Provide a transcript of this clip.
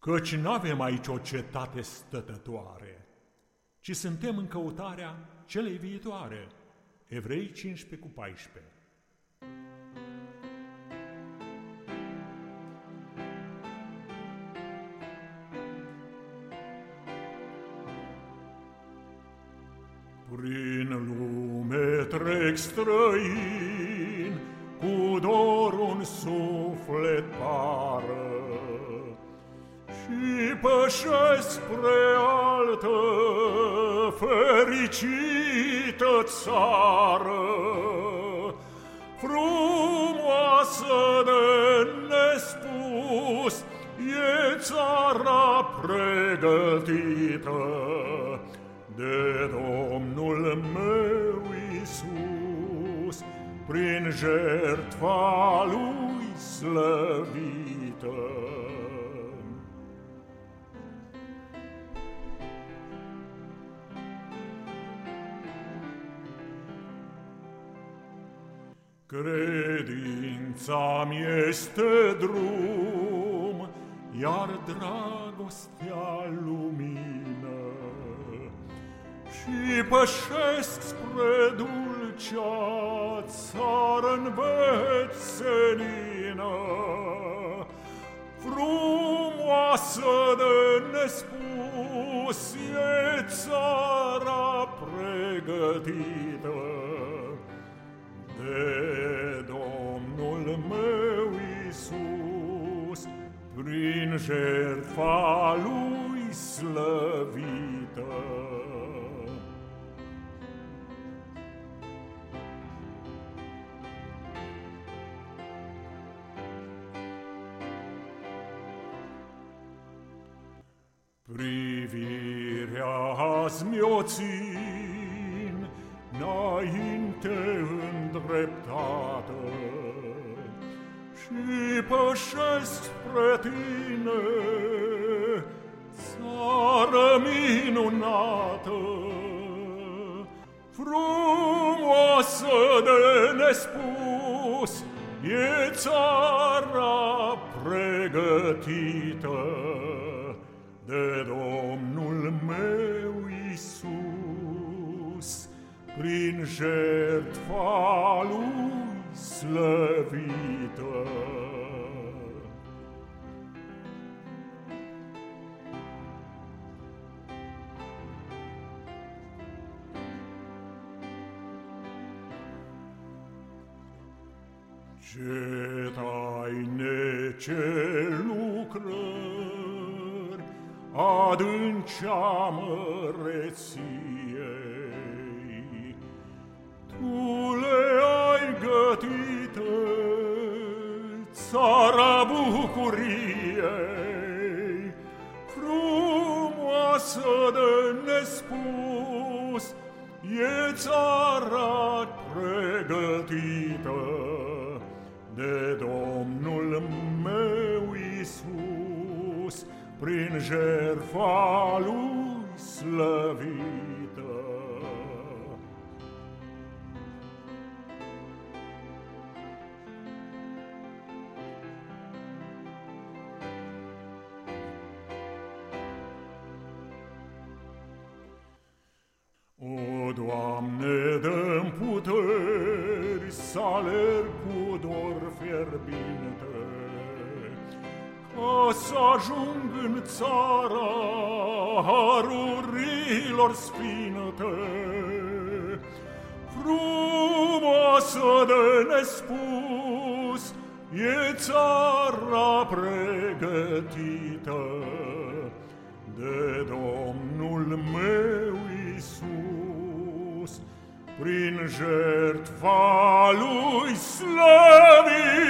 Căci n-avem aici o cetate stătătoare, ci suntem în căutarea celei viitoare. Evrei 15 cu 14 Prin lume trec străin, cu dor un suflet pară, și pășesc spre altă fericită țară, frumoasă de nespus, e țara pregătită de Domnul meu Iisus, prin jertfa Lui slăvită. Credința-mi este drum, iar dragostea lumină. Și pășesc spre dulcea țară învețenină, Frumoasă de nespus e țara pregătită Iisus, prin jertfa Lui slăvită. Privirea azi mi-o țin înainte îndreptată și pășesc spre tine, țară minunată, frumoasă de nespus, e țara pregătită de Domnul meu Isus, prin jertfa Lui slăvită. Ce taine, ce lucrări, adâncea măreției. Tu le-ai gătite, țara bucuriei, frumoasă de nespus, e țara pregătită de Domnul meu Iisus prin jertfa lui slăvită. O, Doamne, dă puteri să alerg cu dor fierbinte, ca să ajung în țara harurilor sfinte, frumoasă de nespus, e țara pregătită de Domnul meu Isus, prin jertfa lui slăvit.